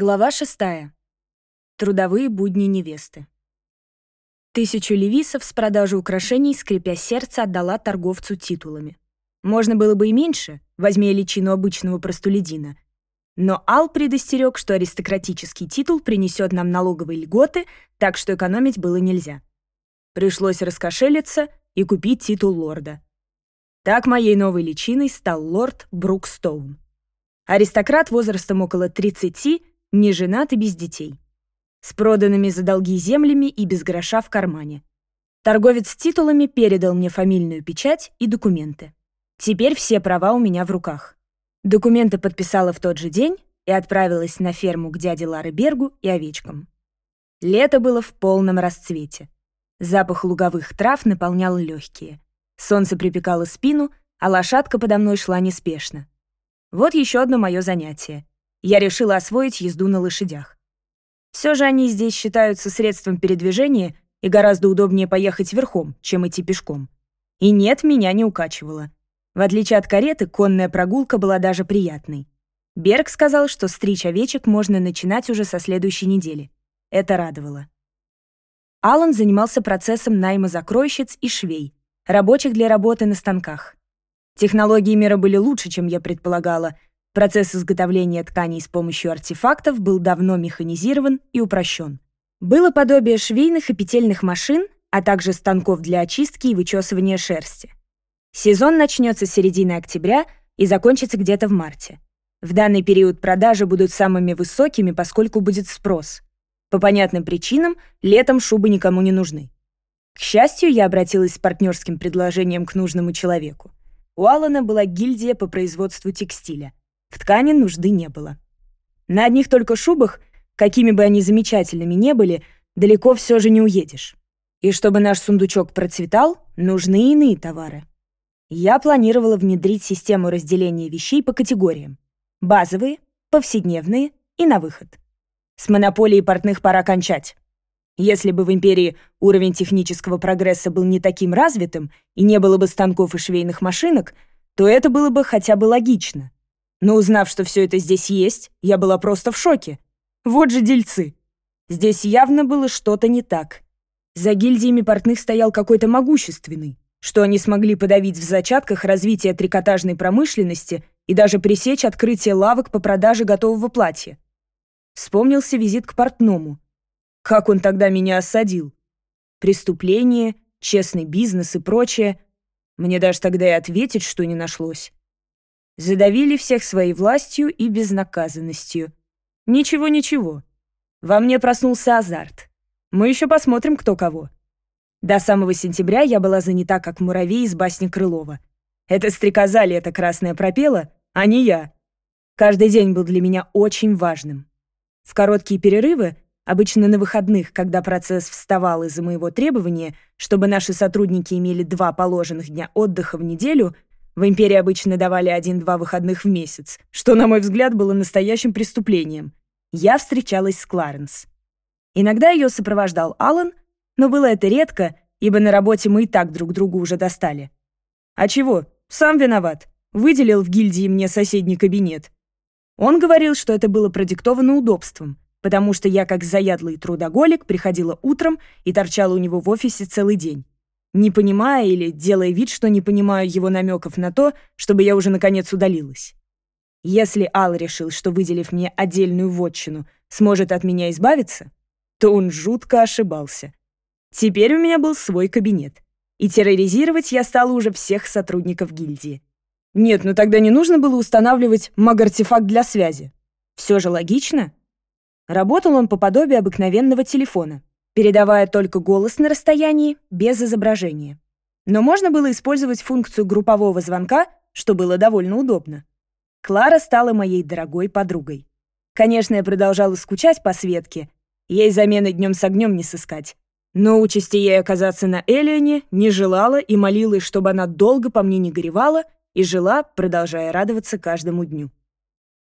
Глава 6. Трудовые будни невесты. Тысячу левисов с продажи украшений, скрипя сердце, отдала торговцу титулами. Можно было бы и меньше, возьми личину обычного простолюдина. Но Ал предостерег, что аристократический титул принесет нам налоговые льготы, так что экономить было нельзя. Пришлось раскошелиться и купить титул лорда. Так моей новой личиной стал лорд Брукстоун. Аристократ возрастом около 30 не женат и без детей. С проданными за долги землями и без гроша в кармане. Торговец с титулами передал мне фамильную печать и документы. Теперь все права у меня в руках. Документы подписала в тот же день и отправилась на ферму к дяде Лары Бергу и овечкам. Лето было в полном расцвете. Запах луговых трав наполнял легкие. Солнце припекало спину, а лошадка подо мной шла неспешно. Вот еще одно мое занятие — я решила освоить езду на лошадях. Все же они здесь считаются средством передвижения, и гораздо удобнее поехать верхом, чем идти пешком. И нет, меня не укачивало. В отличие от кареты, конная прогулка была даже приятной. Берг сказал, что стричь овечек можно начинать уже со следующей недели. Это радовало. Алан занимался процессом найма закройщиц и швей, рабочих для работы на станках. Технологии мира были лучше, чем я предполагала — Процесс изготовления тканей с помощью артефактов был давно механизирован и упрощен. Было подобие швейных и петельных машин, а также станков для очистки и вычесывания шерсти. Сезон начнется с середины октября и закончится где-то в марте. В данный период продажи будут самыми высокими, поскольку будет спрос. По понятным причинам летом шубы никому не нужны. К счастью, я обратилась с партнерским предложением к нужному человеку. У Алана была гильдия по производству текстиля. В ткани нужды не было. На одних только шубах, какими бы они замечательными не были, далеко все же не уедешь. И чтобы наш сундучок процветал, нужны иные товары. Я планировала внедрить систему разделения вещей по категориям. Базовые, повседневные и на выход. С монополией портных пора кончать. Если бы в империи уровень технического прогресса был не таким развитым и не было бы станков и швейных машинок, то это было бы хотя бы логично — но узнав, что все это здесь есть, я была просто в шоке. Вот же дельцы. Здесь явно было что-то не так. За гильдиями портных стоял какой-то могущественный, что они смогли подавить в зачатках развитие трикотажной промышленности и даже пресечь открытие лавок по продаже готового платья. Вспомнился визит к портному. Как он тогда меня осадил? Преступление, честный бизнес и прочее. Мне даже тогда и ответить, что не нашлось задавили всех своей властью и безнаказанностью. Ничего-ничего. Во мне проснулся азарт. Мы еще посмотрим, кто кого. До самого сентября я была занята, как муравей из басни Крылова. Это стрекоза ли это красное пропела, а не я. Каждый день был для меня очень важным. В короткие перерывы, обычно на выходных, когда процесс вставал из-за моего требования, чтобы наши сотрудники имели два положенных дня отдыха в неделю – в империи обычно давали один-два выходных в месяц, что, на мой взгляд, было настоящим преступлением. Я встречалась с Кларенс. Иногда ее сопровождал Алан, но было это редко, ибо на работе мы и так друг другу уже достали. А чего? Сам виноват. Выделил в гильдии мне соседний кабинет. Он говорил, что это было продиктовано удобством, потому что я, как заядлый трудоголик, приходила утром и торчала у него в офисе целый день не понимая или делая вид, что не понимаю его намеков на то, чтобы я уже наконец удалилась. Если Ал решил, что, выделив мне отдельную вотчину, сможет от меня избавиться, то он жутко ошибался. Теперь у меня был свой кабинет, и терроризировать я стала уже всех сотрудников гильдии. Нет, ну тогда не нужно было устанавливать маг-артефакт для связи. Все же логично. Работал он по подобию обыкновенного телефона, передавая только голос на расстоянии, без изображения. Но можно было использовать функцию группового звонка, что было довольно удобно. Клара стала моей дорогой подругой. Конечно, я продолжала скучать по Светке, ей замены днем с огнем не сыскать. Но участи ей оказаться на Элионе не желала и молилась, чтобы она долго по мне не горевала и жила, продолжая радоваться каждому дню.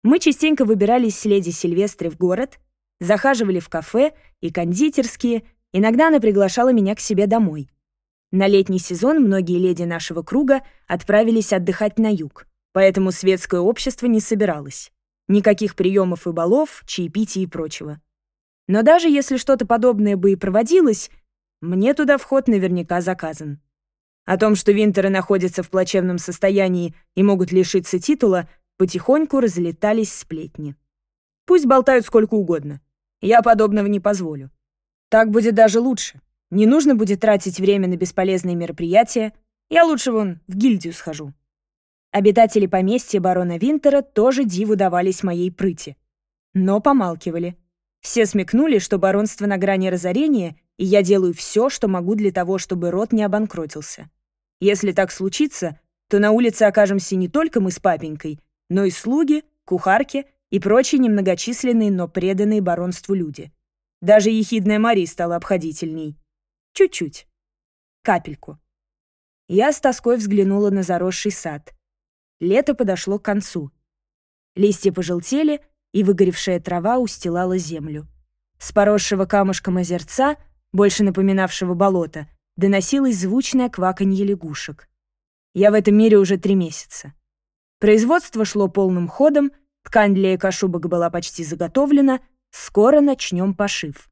Мы частенько выбирались с леди Сильвестре в город, захаживали в кафе и кондитерские, иногда она приглашала меня к себе домой. На летний сезон многие леди нашего круга отправились отдыхать на юг, поэтому светское общество не собиралось. Никаких приемов и балов, чаепитий и прочего. Но даже если что-то подобное бы и проводилось, мне туда вход наверняка заказан. О том, что Винтеры находятся в плачевном состоянии и могут лишиться титула, потихоньку разлетались сплетни. Пусть болтают сколько угодно. Я подобного не позволю. Так будет даже лучше. Не нужно будет тратить время на бесполезные мероприятия. Я лучше вон в гильдию схожу. Обитатели поместья барона Винтера тоже диву давались моей прыти. Но помалкивали. Все смекнули, что баронство на грани разорения, и я делаю все, что могу для того, чтобы род не обанкротился. Если так случится, то на улице окажемся не только мы с папенькой, но и слуги, кухарки и прочие немногочисленные, но преданные баронству люди. Даже ехидная Мария стала обходительней. Чуть-чуть. Капельку. Я с тоской взглянула на заросший сад. Лето подошло к концу. Листья пожелтели, и выгоревшая трава устилала землю. С поросшего камушком озерца, больше напоминавшего болото, доносилось звучное кваканье лягушек. Я в этом мире уже три месяца. Производство шло полным ходом — Ткань для экошубок была почти заготовлена, скоро начнем пошив.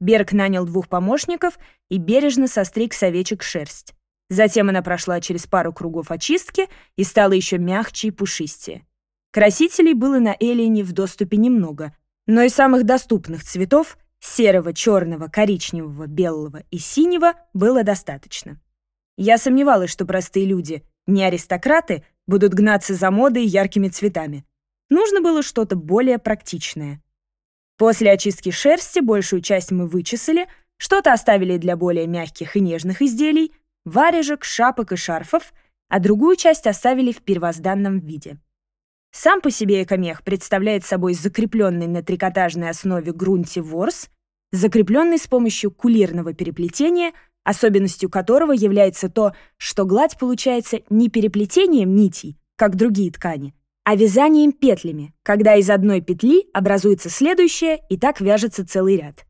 Берг нанял двух помощников и бережно состриг с овечек шерсть. Затем она прошла через пару кругов очистки и стала еще мягче и пушистее. Красителей было на Элине в доступе немного, но и самых доступных цветов — серого, черного, коричневого, белого и синего — было достаточно. Я сомневалась, что простые люди, не аристократы, будут гнаться за модой яркими цветами нужно было что-то более практичное. После очистки шерсти большую часть мы вычесали, что-то оставили для более мягких и нежных изделий, варежек, шапок и шарфов, а другую часть оставили в первозданном виде. Сам по себе экомех представляет собой закрепленный на трикотажной основе грунте ворс, закрепленный с помощью кулирного переплетения, особенностью которого является то, что гладь получается не переплетением нитей, как другие ткани, а вязанием петлями, когда из одной петли образуется следующая и так вяжется целый ряд.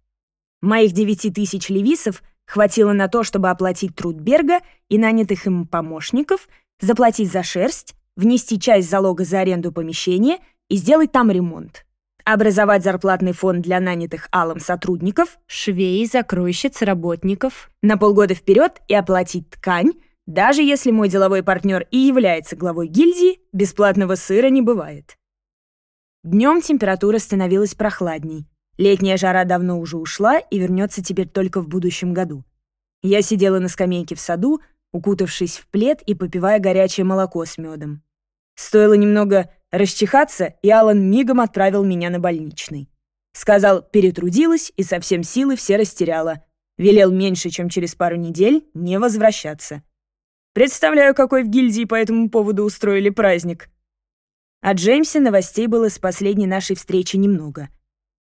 Моих 9 тысяч левисов хватило на то, чтобы оплатить труд Берга и нанятых им помощников, заплатить за шерсть, внести часть залога за аренду помещения и сделать там ремонт. Образовать зарплатный фонд для нанятых Аллом сотрудников, швей, закройщиц, работников на полгода вперед и оплатить ткань, даже если мой деловой партнер и является главой гильдии, бесплатного сыра не бывает. Днем температура становилась прохладней. Летняя жара давно уже ушла и вернется теперь только в будущем году. Я сидела на скамейке в саду, укутавшись в плед и попивая горячее молоко с медом. Стоило немного расчихаться, и Алан мигом отправил меня на больничный. Сказал, перетрудилась и совсем силы все растеряла. Велел меньше, чем через пару недель, не возвращаться. Представляю, какой в гильдии по этому поводу устроили праздник». О Джеймсе новостей было с последней нашей встречи немного.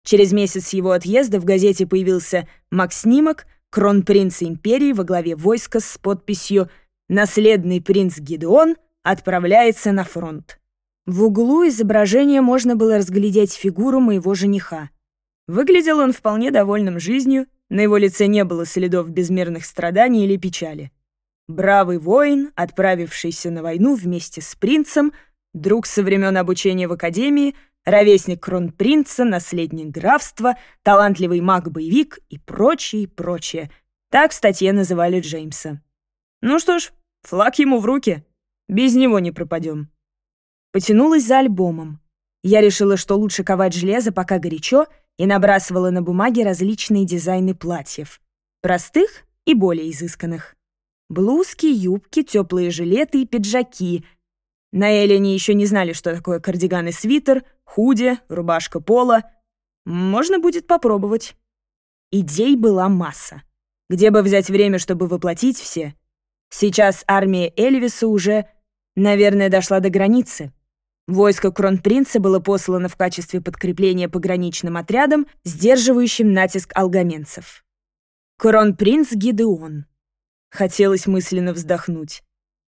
Через месяц его отъезда в газете появился Макснимок, кронпринц империи во главе войска с подписью «Наследный принц Гидеон отправляется на фронт». В углу изображения можно было разглядеть фигуру моего жениха. Выглядел он вполне довольным жизнью, на его лице не было следов безмерных страданий или печали. Бравый воин, отправившийся на войну вместе с принцем, друг со времен обучения в академии, ровесник кронпринца, наследник графства, талантливый маг-боевик и прочее, прочее. Так в статье называли Джеймса. Ну что ж, флаг ему в руки. Без него не пропадем. Потянулась за альбомом. Я решила, что лучше ковать железо, пока горячо, и набрасывала на бумаге различные дизайны платьев. Простых и более изысканных. Блузки, юбки, теплые жилеты и пиджаки. На Элене еще не знали, что такое кардиган и свитер, худи, рубашка пола. Можно будет попробовать. Идей была масса. Где бы взять время, чтобы воплотить все? Сейчас армия Эльвиса уже, наверное, дошла до границы. Войско кронпринца было послано в качестве подкрепления пограничным отрядам, сдерживающим натиск алгаменцев. Кронпринц Гидеон. Хотелось мысленно вздохнуть.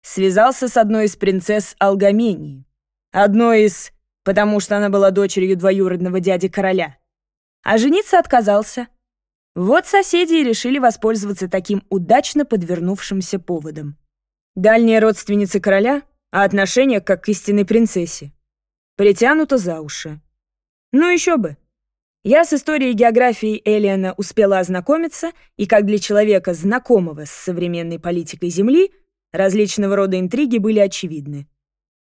Связался с одной из принцесс Алгамении. Одной из... потому что она была дочерью двоюродного дяди короля. А жениться отказался. Вот соседи и решили воспользоваться таким удачно подвернувшимся поводом. Дальняя родственница короля, а отношение как к истинной принцессе. Притянуто за уши. Ну еще бы. Я с историей географии Элиана успела ознакомиться, и как для человека, знакомого с современной политикой Земли, различного рода интриги были очевидны.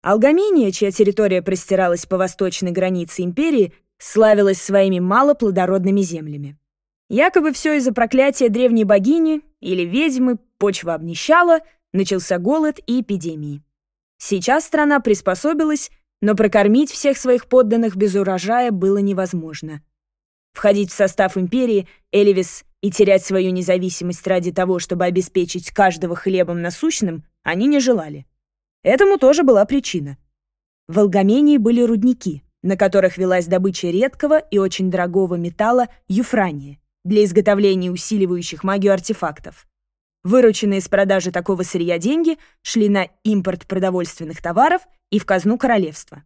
Алгаминия, чья территория простиралась по восточной границе империи, славилась своими малоплодородными землями. Якобы все из-за проклятия древней богини или ведьмы почва обнищала, начался голод и эпидемии. Сейчас страна приспособилась, но прокормить всех своих подданных без урожая было невозможно – Входить в состав империи Элевис и терять свою независимость ради того, чтобы обеспечить каждого хлебом насущным, они не желали. Этому тоже была причина. В Алгамении были рудники, на которых велась добыча редкого и очень дорогого металла юфрания для изготовления усиливающих магию артефактов. Вырученные с продажи такого сырья деньги шли на импорт продовольственных товаров и в казну королевства.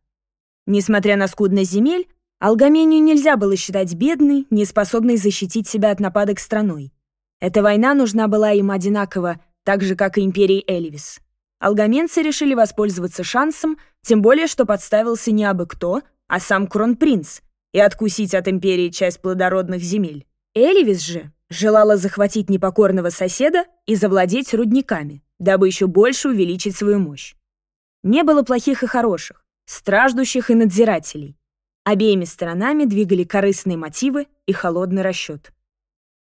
Несмотря на скудность земель, Алгамению нельзя было считать бедной, неспособной защитить себя от нападок страной. Эта война нужна была им одинаково, так же, как и империи Эльвис. Алгаменцы решили воспользоваться шансом, тем более, что подставился не абы кто, а сам кронпринц, и откусить от империи часть плодородных земель. Эльвис же желала захватить непокорного соседа и завладеть рудниками, дабы еще больше увеличить свою мощь. Не было плохих и хороших, страждущих и надзирателей. Обеими сторонами двигали корыстные мотивы и холодный расчет.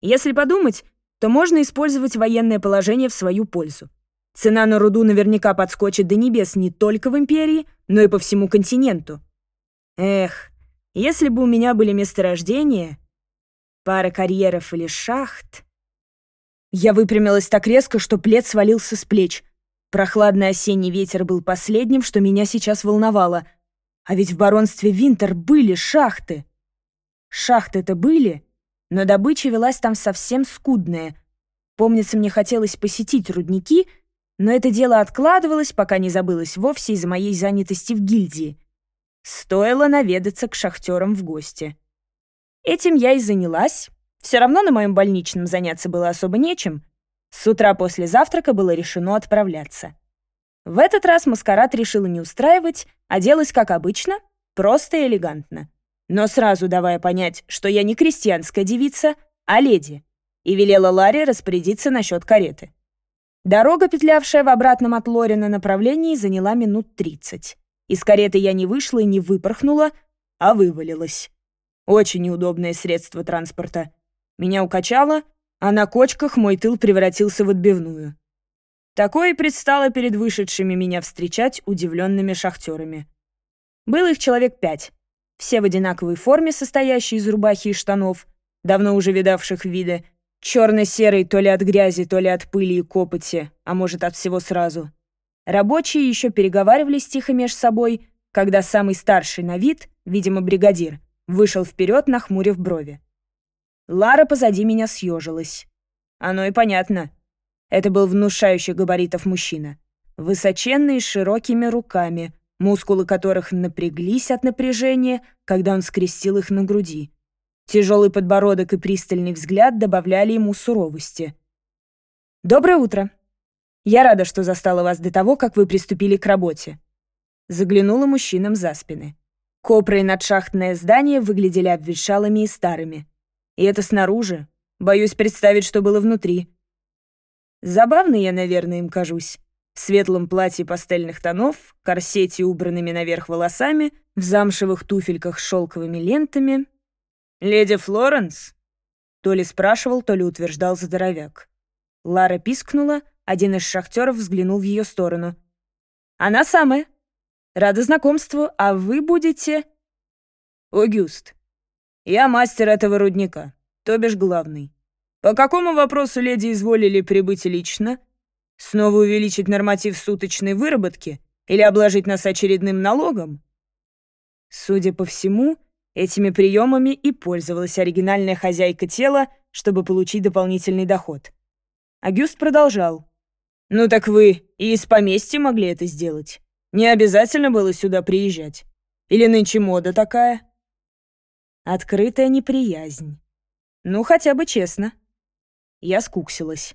Если подумать, то можно использовать военное положение в свою пользу. Цена на руду наверняка подскочит до небес не только в империи, но и по всему континенту. Эх, если бы у меня были месторождения, пара карьеров или шахт... Я выпрямилась так резко, что плед свалился с плеч. Прохладный осенний ветер был последним, что меня сейчас волновало — а ведь в баронстве Винтер были шахты. Шахты-то были, но добыча велась там совсем скудная. Помнится, мне хотелось посетить рудники, но это дело откладывалось, пока не забылось вовсе из-за моей занятости в гильдии. Стоило наведаться к шахтерам в гости. Этим я и занялась. Все равно на моем больничном заняться было особо нечем. С утра после завтрака было решено отправляться. В этот раз маскарад решила не устраивать, а оделась, как обычно, просто и элегантно. Но сразу давая понять, что я не крестьянская девица, а леди, и велела Ларе распорядиться насчет кареты. Дорога, петлявшая в обратном от Лорина направлении, заняла минут тридцать. Из кареты я не вышла и не выпорхнула, а вывалилась. Очень неудобное средство транспорта. Меня укачало, а на кочках мой тыл превратился в отбивную. Такое предстало перед вышедшими меня встречать удивленными шахтерами. Было их человек пять. Все в одинаковой форме, состоящей из рубахи и штанов, давно уже видавших виды, черно-серый то ли от грязи, то ли от пыли и копоти, а может от всего сразу. Рабочие еще переговаривались тихо между собой, когда самый старший на вид, видимо, бригадир, вышел вперед, нахмурив брови. Лара позади меня съежилась. Оно и понятно. Это был внушающий габаритов мужчина. Высоченный, с широкими руками, мускулы которых напряглись от напряжения, когда он скрестил их на груди. Тяжелый подбородок и пристальный взгляд добавляли ему суровости. «Доброе утро. Я рада, что застала вас до того, как вы приступили к работе». Заглянула мужчинам за спины. Копры и надшахтное здание выглядели обветшалыми и старыми. И это снаружи. Боюсь представить, что было внутри. Забавно я, наверное, им кажусь. В светлом платье пастельных тонов, корсете, убранными наверх волосами, в замшевых туфельках с шелковыми лентами. «Леди Флоренс?» То ли спрашивал, то ли утверждал здоровяк. Лара пискнула, один из шахтеров взглянул в ее сторону. «Она самая. Рада знакомству, а вы будете...» «Огюст. Я мастер этого рудника, то бишь главный. По какому вопросу леди изволили прибыть лично? Снова увеличить норматив суточной выработки или обложить нас очередным налогом? Судя по всему, этими приемами и пользовалась оригинальная хозяйка тела, чтобы получить дополнительный доход. Агюст продолжал. «Ну так вы и из поместья могли это сделать. Не обязательно было сюда приезжать. Или нынче мода такая?» Открытая неприязнь. Ну, хотя бы честно я скуксилась.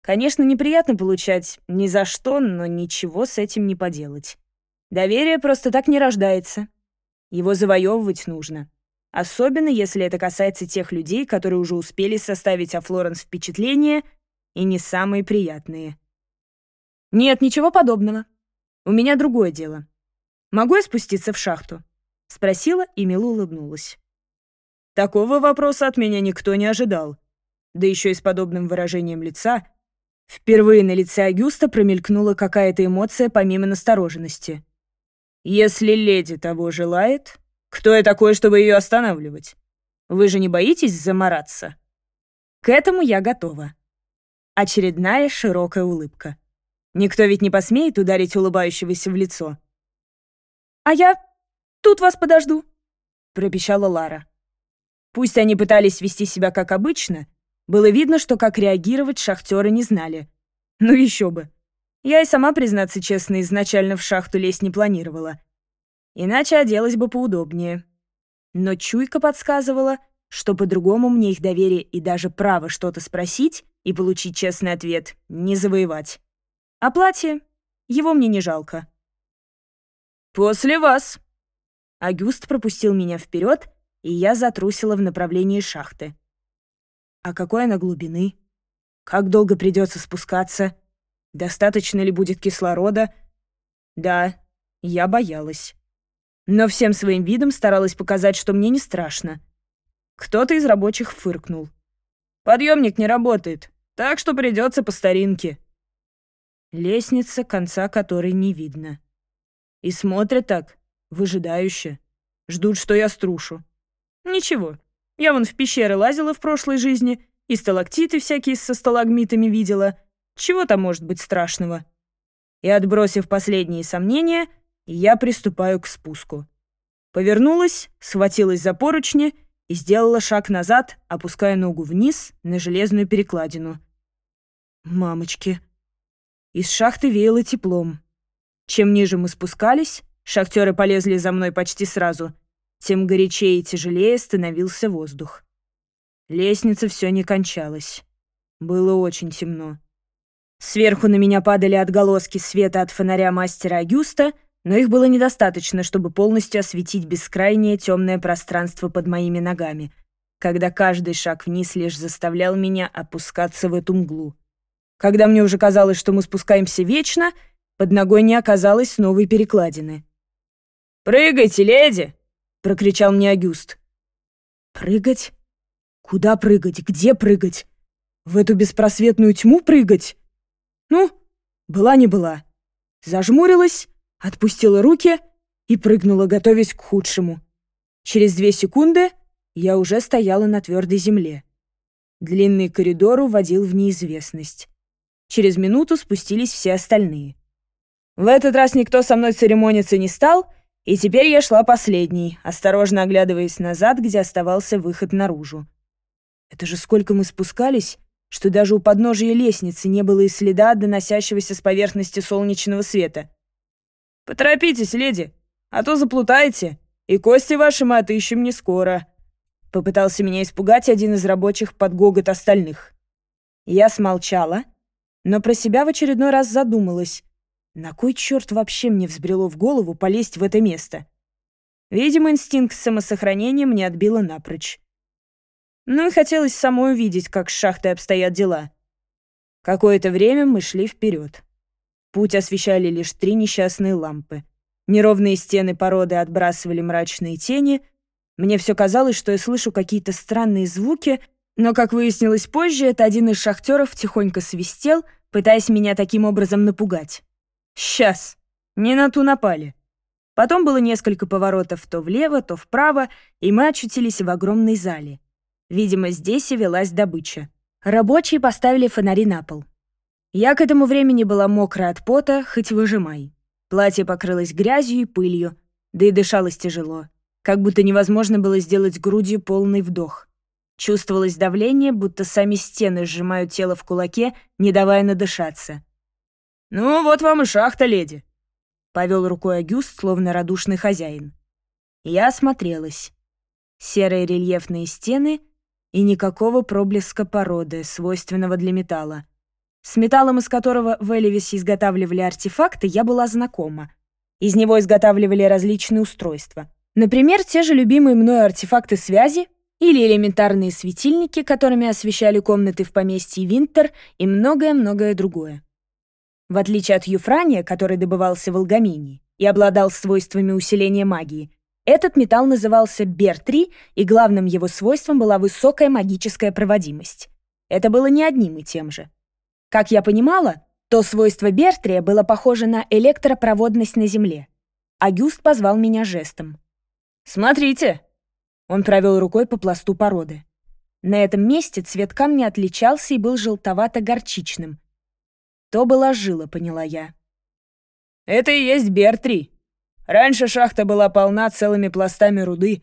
Конечно, неприятно получать ни за что, но ничего с этим не поделать. Доверие просто так не рождается. Его завоевывать нужно. Особенно, если это касается тех людей, которые уже успели составить о Флоренс впечатления и не самые приятные. «Нет, ничего подобного. У меня другое дело. Могу я спуститься в шахту?» — спросила и мило улыбнулась. Такого вопроса от меня никто не ожидал да еще и с подобным выражением лица, впервые на лице Агюста промелькнула какая-то эмоция помимо настороженности. «Если леди того желает, кто я такой, чтобы ее останавливать? Вы же не боитесь замораться?» «К этому я готова». Очередная широкая улыбка. Никто ведь не посмеет ударить улыбающегося в лицо. «А я тут вас подожду», — пропищала Лара. Пусть они пытались вести себя как обычно, было видно, что как реагировать шахтеры не знали. Ну еще бы. Я и сама, признаться честно, изначально в шахту лезть не планировала. Иначе оделась бы поудобнее. Но чуйка подсказывала, что по-другому мне их доверие и даже право что-то спросить и получить честный ответ не завоевать. А платье? Его мне не жалко. «После вас!» Агюст пропустил меня вперед, и я затрусила в направлении шахты. А какой она глубины? Как долго придется спускаться? Достаточно ли будет кислорода? Да, я боялась. Но всем своим видом старалась показать, что мне не страшно. Кто-то из рабочих фыркнул. Подъемник не работает, так что придется по старинке. Лестница, конца которой не видно. И смотрят так, выжидающе. Ждут, что я струшу. Ничего, я вон в пещеры лазила в прошлой жизни, и сталактиты всякие со сталагмитами видела. Чего там может быть страшного? И отбросив последние сомнения, я приступаю к спуску. Повернулась, схватилась за поручни и сделала шаг назад, опуская ногу вниз на железную перекладину. Мамочки. Из шахты веяло теплом. Чем ниже мы спускались, шахтеры полезли за мной почти сразу — тем горячее и тяжелее становился воздух. Лестница все не кончалась. Было очень темно. Сверху на меня падали отголоски света от фонаря мастера Агюста, но их было недостаточно, чтобы полностью осветить бескрайнее темное пространство под моими ногами, когда каждый шаг вниз лишь заставлял меня опускаться в эту мглу. Когда мне уже казалось, что мы спускаемся вечно, под ногой не оказалось новой перекладины. «Прыгайте, леди!» прокричал мне Агюст. «Прыгать? Куда прыгать? Где прыгать? В эту беспросветную тьму прыгать? Ну, была не была. Зажмурилась, отпустила руки и прыгнула, готовясь к худшему. Через две секунды я уже стояла на твердой земле. Длинный коридор уводил в неизвестность. Через минуту спустились все остальные. В этот раз никто со мной церемониться не стал, и теперь я шла последней, осторожно оглядываясь назад, где оставался выход наружу. Это же сколько мы спускались, что даже у подножия лестницы не было и следа, доносящегося с поверхности солнечного света. «Поторопитесь, леди, а то заплутаете, и кости ваши мы отыщем не скоро», — попытался меня испугать один из рабочих под гогот остальных. Я смолчала, но про себя в очередной раз задумалась, на кой черт вообще мне взбрело в голову полезть в это место? Видимо, инстинкт самосохранения мне отбило напрочь. Ну и хотелось самой увидеть, как с шахтой обстоят дела. Какое-то время мы шли вперед. Путь освещали лишь три несчастные лампы. Неровные стены породы отбрасывали мрачные тени. Мне все казалось, что я слышу какие-то странные звуки, но, как выяснилось позже, это один из шахтеров тихонько свистел, пытаясь меня таким образом напугать. Сейчас. Не на ту напали. Потом было несколько поворотов то влево, то вправо, и мы очутились в огромной зале. Видимо, здесь и велась добыча. Рабочие поставили фонари на пол. Я к этому времени была мокрая от пота, хоть выжимай. Платье покрылось грязью и пылью, да и дышалось тяжело, как будто невозможно было сделать грудью полный вдох. Чувствовалось давление, будто сами стены сжимают тело в кулаке, не давая надышаться. «Ну, вот вам и шахта, леди!» — повел рукой Агюст, словно радушный хозяин. Я осмотрелась. Серые рельефные стены и никакого проблеска породы, свойственного для металла. С металлом, из которого в Элевисе изготавливали артефакты, я была знакома. Из него изготавливали различные устройства. Например, те же любимые мной артефакты связи или элементарные светильники, которыми освещали комнаты в поместье Винтер и многое-многое другое. В отличие от юфрания, который добывался в Алгамине и обладал свойствами усиления магии, этот металл назывался бертри, и главным его свойством была высокая магическая проводимость. Это было не одним и тем же. Как я понимала, то свойство Бертрия было похоже на электропроводность на Земле. Агюст позвал меня жестом. «Смотрите!» Он провел рукой по пласту породы. На этом месте цвет камня отличался и был желтовато-горчичным, то была жила, поняла я. «Это и есть Бертри. Раньше шахта была полна целыми пластами руды.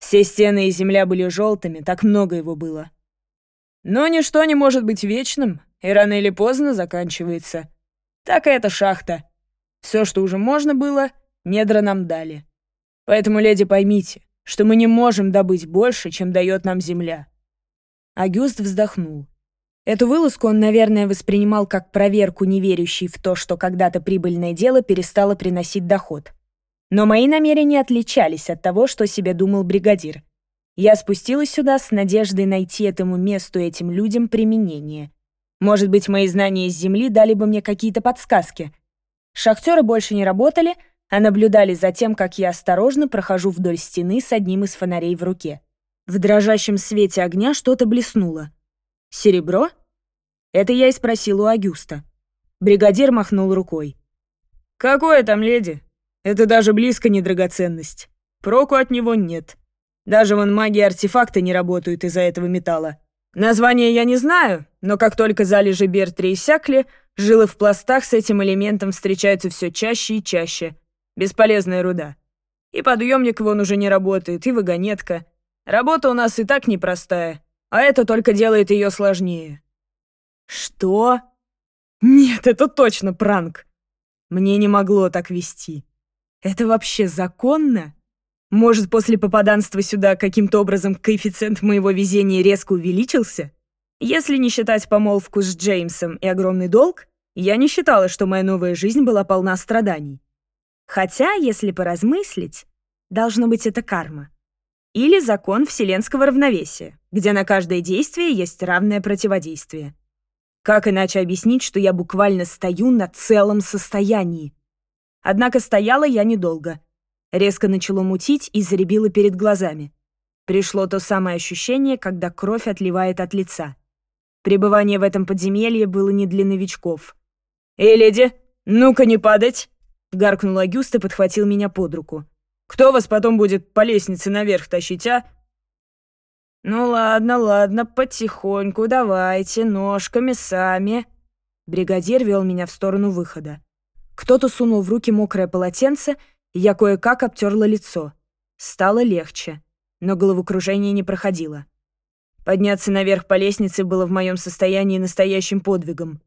Все стены и земля были желтыми, так много его было. Но ничто не может быть вечным, и рано или поздно заканчивается. Так и эта шахта. Все, что уже можно было, недра нам дали. Поэтому, леди, поймите, что мы не можем добыть больше, чем дает нам земля». Агюст вздохнул. Эту вылазку он, наверное, воспринимал как проверку неверящей в то, что когда-то прибыльное дело перестало приносить доход. Но мои намерения отличались от того, что себе думал бригадир. Я спустилась сюда с надеждой найти этому месту этим людям применение. Может быть, мои знания из земли дали бы мне какие-то подсказки. Шахтеры больше не работали, а наблюдали за тем, как я осторожно прохожу вдоль стены с одним из фонарей в руке. В дрожащем свете огня что-то блеснуло — «Серебро?» Это я и спросил у Агюста. Бригадир махнул рукой. «Какое там леди? Это даже близко не драгоценность. Проку от него нет. Даже вон маги-артефакты не работают из-за этого металла. Название я не знаю, но как только залежи Бертри иссякли, жилы в пластах с этим элементом встречаются все чаще и чаще. Бесполезная руда. И подъемник вон уже не работает, и вагонетка. Работа у нас и так непростая а это только делает ее сложнее. Что? Нет, это точно пранк. Мне не могло так вести. Это вообще законно? Может, после попаданства сюда каким-то образом коэффициент моего везения резко увеличился? Если не считать помолвку с Джеймсом и огромный долг, я не считала, что моя новая жизнь была полна страданий. Хотя, если поразмыслить, должно быть это карма. Или закон вселенского равновесия где на каждое действие есть равное противодействие. Как иначе объяснить, что я буквально стою на целом состоянии? Однако стояла я недолго. Резко начало мутить и заребило перед глазами. Пришло то самое ощущение, когда кровь отливает от лица. Пребывание в этом подземелье было не для новичков. «Эй, леди, ну-ка не падать!» — гаркнул Агюст и подхватил меня под руку. «Кто вас потом будет по лестнице наверх тащить, а? «Ну ладно, ладно, потихоньку давайте, ножками сами». Бригадир вел меня в сторону выхода. Кто-то сунул в руки мокрое полотенце, и я кое-как обтерла лицо. Стало легче, но головокружение не проходило. Подняться наверх по лестнице было в моем состоянии настоящим подвигом.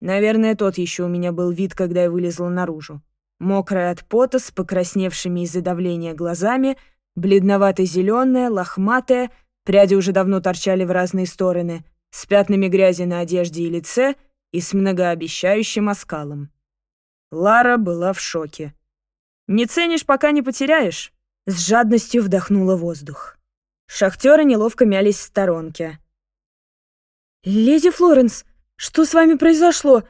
Наверное, тот еще у меня был вид, когда я вылезла наружу. Мокрая от пота, с покрасневшими из-за давления глазами, бледновато-зеленая, лохматая — Пряди уже давно торчали в разные стороны, с пятнами грязи на одежде и лице и с многообещающим оскалом. Лара была в шоке. «Не ценишь, пока не потеряешь?» С жадностью вдохнула воздух. Шахтеры неловко мялись в сторонке. «Леди Флоренс, что с вами произошло?»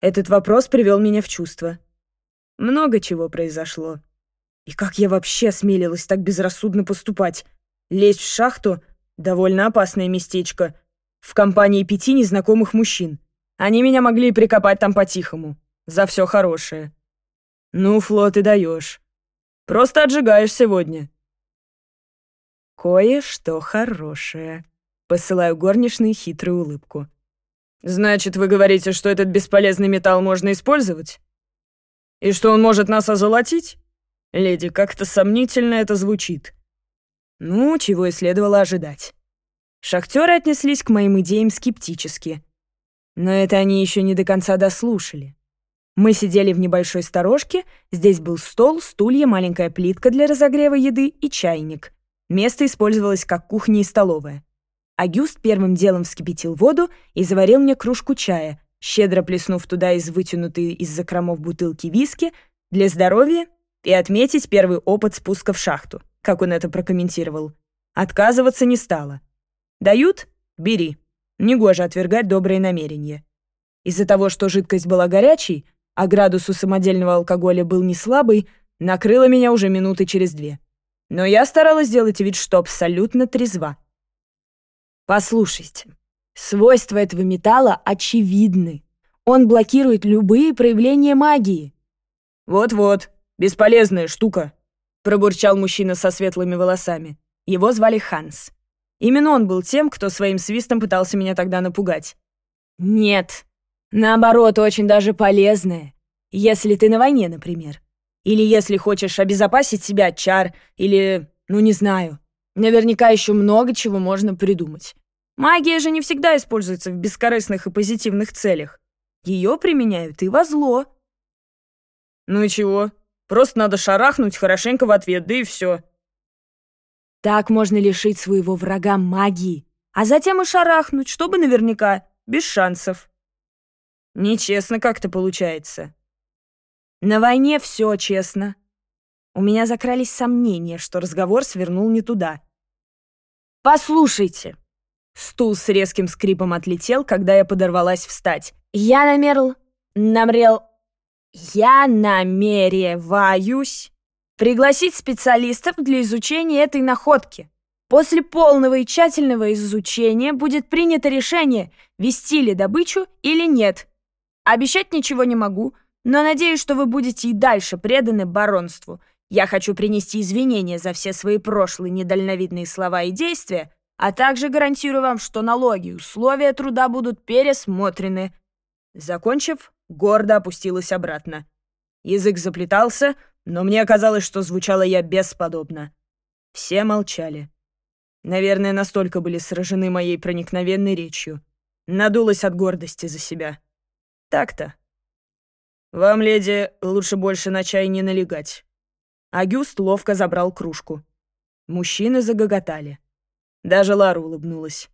Этот вопрос привел меня в чувство. Много чего произошло. И как я вообще осмелилась так безрассудно поступать? Лезть в шахту — довольно опасное местечко. В компании пяти незнакомых мужчин. Они меня могли прикопать там по-тихому. За все хорошее. Ну, Фло, ты даешь. Просто отжигаешь сегодня. Кое-что хорошее. Посылаю горничной хитрую улыбку. «Значит, вы говорите, что этот бесполезный металл можно использовать? И что он может нас озолотить? Леди, как-то сомнительно это звучит. Ну, чего и следовало ожидать. Шахтеры отнеслись к моим идеям скептически. Но это они еще не до конца дослушали. Мы сидели в небольшой сторожке, здесь был стол, стулья, маленькая плитка для разогрева еды и чайник. Место использовалось как кухня и столовая. Агюст первым делом вскипятил воду и заварил мне кружку чая, щедро плеснув туда из вытянутой из закромов бутылки виски для здоровья и отметить первый опыт спуска в шахту как он это прокомментировал, отказываться не стала. «Дают? Бери. Негоже отвергать добрые намерения». Из-за того, что жидкость была горячей, а градус у самодельного алкоголя был не слабый, накрыла меня уже минуты через две. Но я старалась сделать вид, что абсолютно трезва. Послушайте, свойства этого металла очевидны. Он блокирует любые проявления магии. Вот-вот, бесполезная штука, пробурчал мужчина со светлыми волосами. Его звали Ханс. Именно он был тем, кто своим свистом пытался меня тогда напугать. «Нет. Наоборот, очень даже полезное. Если ты на войне, например. Или если хочешь обезопасить себя от чар, или... ну не знаю. Наверняка еще много чего можно придумать. Магия же не всегда используется в бескорыстных и позитивных целях. Ее применяют и во зло». «Ну и чего?» Просто надо шарахнуть хорошенько в ответ, да и все. Так можно лишить своего врага магии, а затем и шарахнуть, чтобы наверняка, без шансов. Нечестно как-то получается. На войне все честно. У меня закрались сомнения, что разговор свернул не туда. «Послушайте!» Стул с резким скрипом отлетел, когда я подорвалась встать. «Я намерл... намрел... Я намереваюсь пригласить специалистов для изучения этой находки. После полного и тщательного изучения будет принято решение, вести ли добычу или нет. Обещать ничего не могу, но надеюсь, что вы будете и дальше преданы баронству. Я хочу принести извинения за все свои прошлые недальновидные слова и действия, а также гарантирую вам, что налоги и условия труда будут пересмотрены. Закончив, гордо опустилась обратно. Язык заплетался, но мне казалось, что звучала я бесподобно. Все молчали. Наверное, настолько были сражены моей проникновенной речью. Надулась от гордости за себя. Так-то. «Вам, леди, лучше больше на чай не налегать». Агюст ловко забрал кружку. Мужчины загоготали. Даже Лара улыбнулась.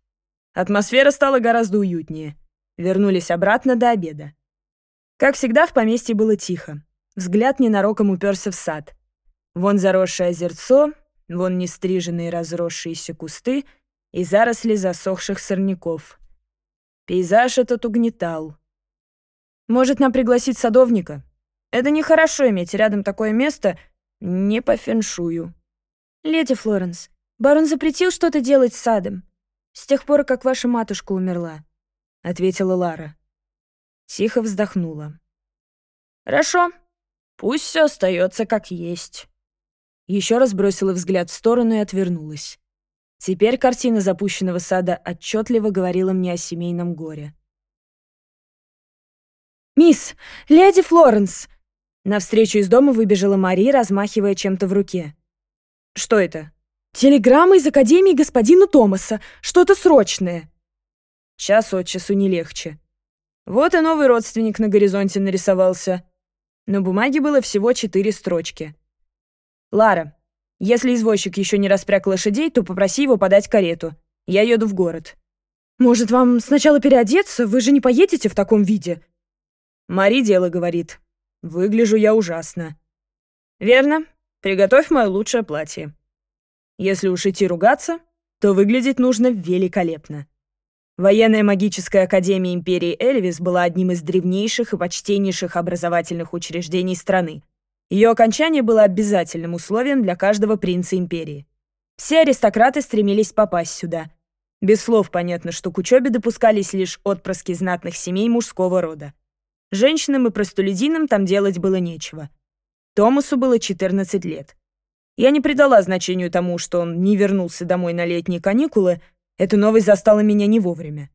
Атмосфера стала гораздо уютнее. Вернулись обратно до обеда. Как всегда, в поместье было тихо. Взгляд ненароком уперся в сад. Вон заросшее озерцо, вон нестриженные разросшиеся кусты и заросли засохших сорняков. Пейзаж этот угнетал. «Может, нам пригласить садовника? Это нехорошо иметь рядом такое место, не по фэншую». «Леди Флоренс, барон запретил что-то делать с садом с тех пор, как ваша матушка умерла», — ответила Лара. Тихо вздохнула. «Хорошо, пусть все остается как есть». Еще раз бросила взгляд в сторону и отвернулась. Теперь картина запущенного сада отчетливо говорила мне о семейном горе. «Мисс, леди Флоренс!» Навстречу из дома выбежала Мари, размахивая чем-то в руке. «Что это?» «Телеграмма из Академии господина Томаса. Что-то срочное». «Час от часу не легче», вот и новый родственник на горизонте нарисовался. На бумаге было всего четыре строчки. «Лара, если извозчик еще не распряг лошадей, то попроси его подать карету. Я еду в город». «Может, вам сначала переодеться? Вы же не поедете в таком виде?» Мари дело говорит. «Выгляжу я ужасно». «Верно. Приготовь мое лучшее платье. Если уж идти ругаться, то выглядеть нужно великолепно». Военная магическая академия империи Эльвис была одним из древнейших и почтеннейших образовательных учреждений страны. Ее окончание было обязательным условием для каждого принца империи. Все аристократы стремились попасть сюда. Без слов понятно, что к учебе допускались лишь отпрыски знатных семей мужского рода. Женщинам и простолюдинам там делать было нечего. Томасу было 14 лет. Я не придала значению тому, что он не вернулся домой на летние каникулы – эта новость застала меня не вовремя.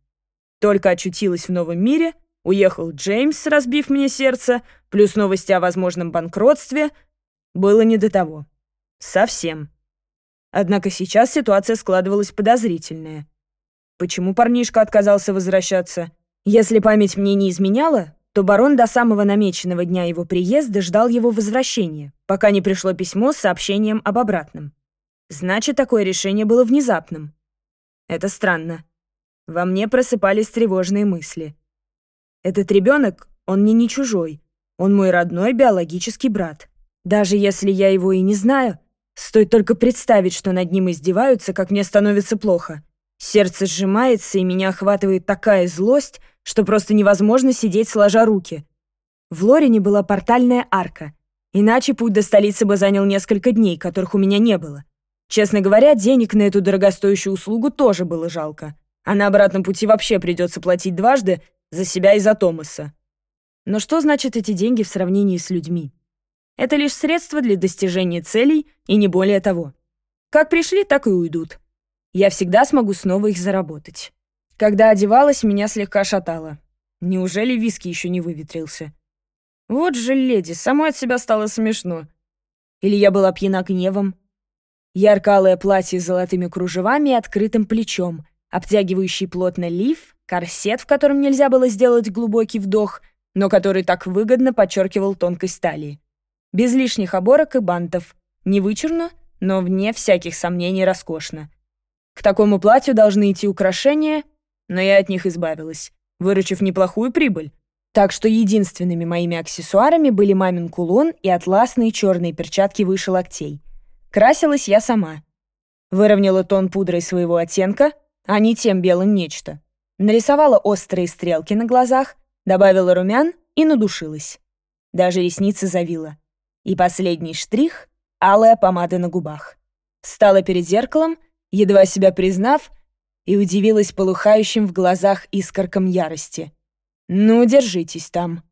Только очутилась в новом мире, уехал Джеймс, разбив мне сердце, плюс новости о возможном банкротстве. Было не до того. Совсем. Однако сейчас ситуация складывалась подозрительная. Почему парнишка отказался возвращаться? Если память мне не изменяла, то барон до самого намеченного дня его приезда ждал его возвращения, пока не пришло письмо с сообщением об обратном. Значит, такое решение было внезапным. Это странно. Во мне просыпались тревожные мысли. Этот ребенок, он мне не чужой. Он мой родной биологический брат. Даже если я его и не знаю, стоит только представить, что над ним издеваются, как мне становится плохо. Сердце сжимается, и меня охватывает такая злость, что просто невозможно сидеть сложа руки. В Лорине была портальная арка. Иначе путь до столицы бы занял несколько дней, которых у меня не было. Честно говоря, денег на эту дорогостоящую услугу тоже было жалко. А на обратном пути вообще придется платить дважды за себя и за Томаса. Но что значит эти деньги в сравнении с людьми? Это лишь средство для достижения целей и не более того. Как пришли, так и уйдут. Я всегда смогу снова их заработать. Когда одевалась, меня слегка шатало. Неужели виски еще не выветрился? Вот же леди, самой от себя стало смешно. Или я была пьяна гневом, Яркалое платье с золотыми кружевами и открытым плечом, обтягивающий плотно лиф, корсет, в котором нельзя было сделать глубокий вдох, но который так выгодно подчеркивал тонкость талии. Без лишних оборок и бантов. Не вычурно, но вне всяких сомнений роскошно. К такому платью должны идти украшения, но я от них избавилась, выручив неплохую прибыль. Так что единственными моими аксессуарами были мамин кулон и атласные черные перчатки выше локтей — Красилась я сама. Выровняла тон пудрой своего оттенка, а не тем белым нечто. Нарисовала острые стрелки на глазах, добавила румян и надушилась. Даже ресницы завила. И последний штрих — алая помада на губах. Встала перед зеркалом, едва себя признав, и удивилась полухающим в глазах искоркам ярости. «Ну, держитесь там».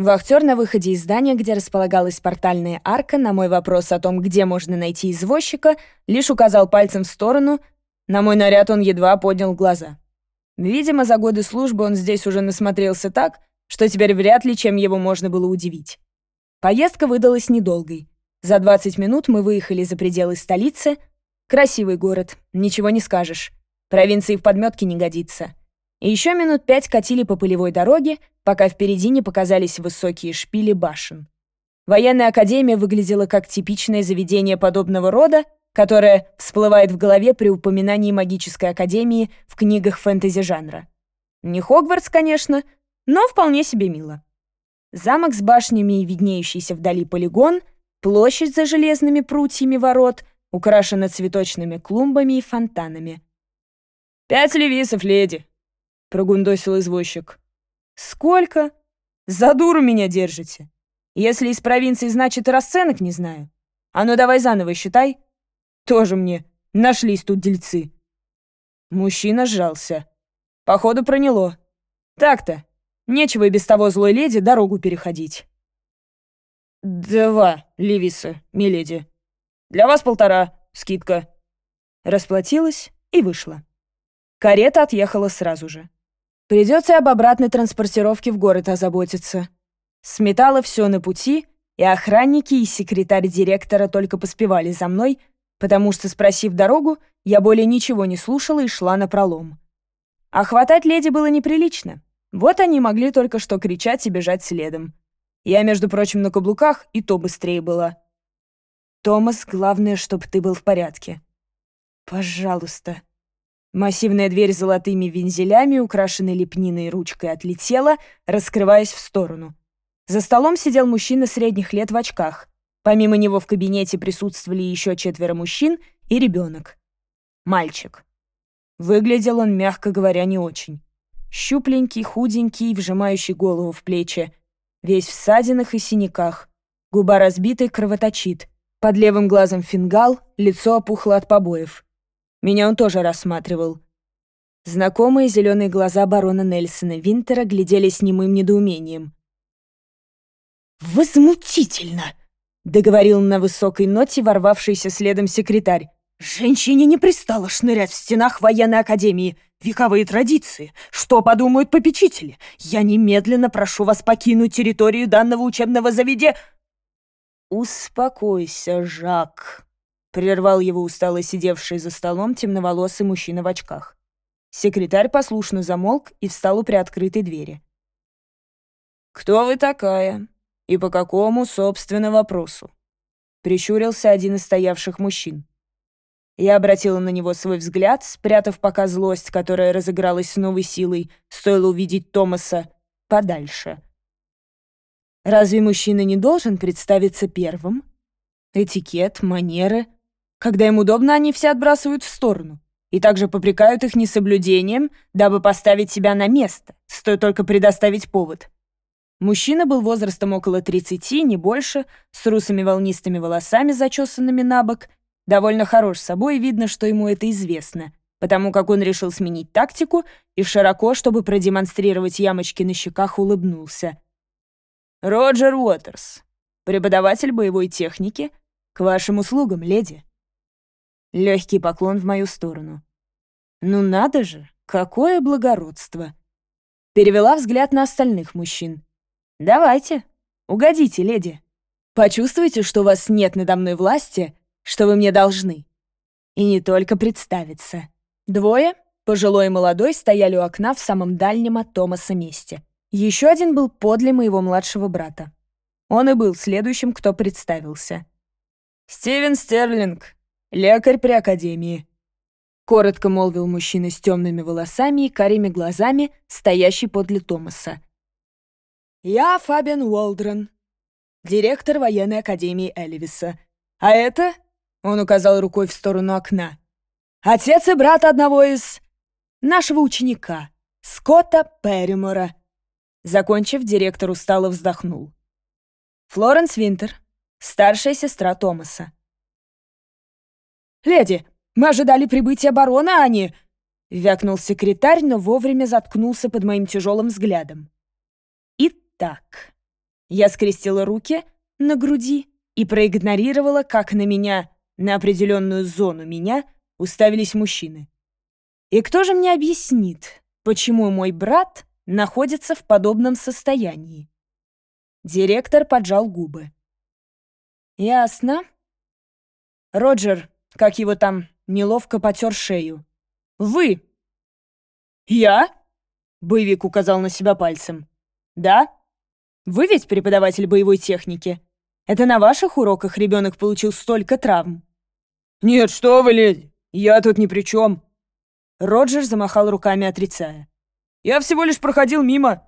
Вахтер на выходе из здания, где располагалась портальная арка, на мой вопрос о том, где можно найти извозчика, лишь указал пальцем в сторону. На мой наряд он едва поднял глаза. Видимо, за годы службы он здесь уже насмотрелся так, что теперь вряд ли чем его можно было удивить. Поездка выдалась недолгой. За 20 минут мы выехали за пределы столицы. Красивый город, ничего не скажешь. Провинции в подметке не годится. И еще минут пять катили по пылевой дороге — пока впереди не показались высокие шпили башен. Военная академия выглядела как типичное заведение подобного рода, которое всплывает в голове при упоминании магической академии в книгах фэнтези-жанра. Не Хогвартс, конечно, но вполне себе мило. Замок с башнями и виднеющийся вдали полигон, площадь за железными прутьями ворот, украшена цветочными клумбами и фонтанами. «Пять левисов, леди!» — прогундосил извозчик. «Сколько? За дуру меня держите. Если из провинции, значит, и расценок не знаю. А ну давай заново считай. Тоже мне нашлись тут дельцы». Мужчина сжался. Походу, проняло. Так-то. Нечего и без того злой леди дорогу переходить. «Два, Левиса, миледи. Для вас полтора, скидка». Расплатилась и вышла. Карета отъехала сразу же. Придется об обратной транспортировке в город озаботиться. Сметала все на пути, и охранники, и секретарь директора только поспевали за мной, потому что, спросив дорогу, я более ничего не слушала и шла на пролом. А хватать леди было неприлично. Вот они могли только что кричать и бежать следом. Я, между прочим, на каблуках, и то быстрее было. «Томас, главное, чтобы ты был в порядке». «Пожалуйста», Массивная дверь с золотыми вензелями, украшенной лепниной ручкой, отлетела, раскрываясь в сторону. За столом сидел мужчина средних лет в очках. Помимо него в кабинете присутствовали еще четверо мужчин и ребенок. Мальчик. Выглядел он, мягко говоря, не очень. Щупленький, худенький, вжимающий голову в плечи. Весь в ссадинах и синяках. Губа разбитой кровоточит. Под левым глазом фингал, лицо опухло от побоев. Меня он тоже рассматривал. Знакомые зеленые глаза барона Нельсона Винтера глядели с немым недоумением. «Возмутительно!» — договорил на высокой ноте ворвавшийся следом секретарь. «Женщине не пристало шнырять в стенах военной академии. Вековые традиции. Что подумают попечители? Я немедленно прошу вас покинуть территорию данного учебного заведения...» «Успокойся, Жак», Прервал его устало сидевший за столом темноволосый мужчина в очках. Секретарь послушно замолк и встал у приоткрытой двери. «Кто вы такая? И по какому, собственно, вопросу?» Прищурился один из стоявших мужчин. Я обратила на него свой взгляд, спрятав пока злость, которая разыгралась с новой силой, стоило увидеть Томаса подальше. Разве мужчина не должен представиться первым? Этикет, манеры — когда им удобно, они все отбрасывают в сторону. И также попрекают их несоблюдением, дабы поставить себя на место, стоит только предоставить повод. Мужчина был возрастом около 30, не больше, с русыми волнистыми волосами, зачесанными на бок. Довольно хорош собой, видно, что ему это известно, потому как он решил сменить тактику и широко, чтобы продемонстрировать ямочки на щеках, улыбнулся. «Роджер Уотерс, преподаватель боевой техники, к вашим услугам, леди». Легкий поклон в мою сторону. «Ну надо же, какое благородство!» Перевела взгляд на остальных мужчин. «Давайте, угодите, леди. Почувствуйте, что у вас нет надо мной власти, что вы мне должны. И не только представиться». Двое, пожилой и молодой, стояли у окна в самом дальнем от Томаса месте. Еще один был подле моего младшего брата. Он и был следующим, кто представился. «Стивен Стерлинг», лекарь при академии», — коротко молвил мужчина с темными волосами и карими глазами, стоящий подле Томаса. «Я Фабин Уолдрон, директор военной академии Эльвиса. А это...» — он указал рукой в сторону окна. «Отец и брат одного из... нашего ученика, Скотта Перримора». Закончив, директор устало вздохнул. Флоренс Винтер, старшая сестра Томаса. «Леди, мы ожидали прибытия барона, а не...» Вякнул секретарь, но вовремя заткнулся под моим тяжелым взглядом. «Итак...» Я скрестила руки на груди и проигнорировала, как на меня, на определенную зону меня, уставились мужчины. «И кто же мне объяснит, почему мой брат находится в подобном состоянии?» Директор поджал губы. «Ясно. Роджер, как его там, неловко потер шею. «Вы!» «Я?» — боевик указал на себя пальцем. «Да? Вы ведь преподаватель боевой техники. Это на ваших уроках ребенок получил столько травм». «Нет, что вы, леди, я тут ни при чем. Роджер замахал руками, отрицая. «Я всего лишь проходил мимо.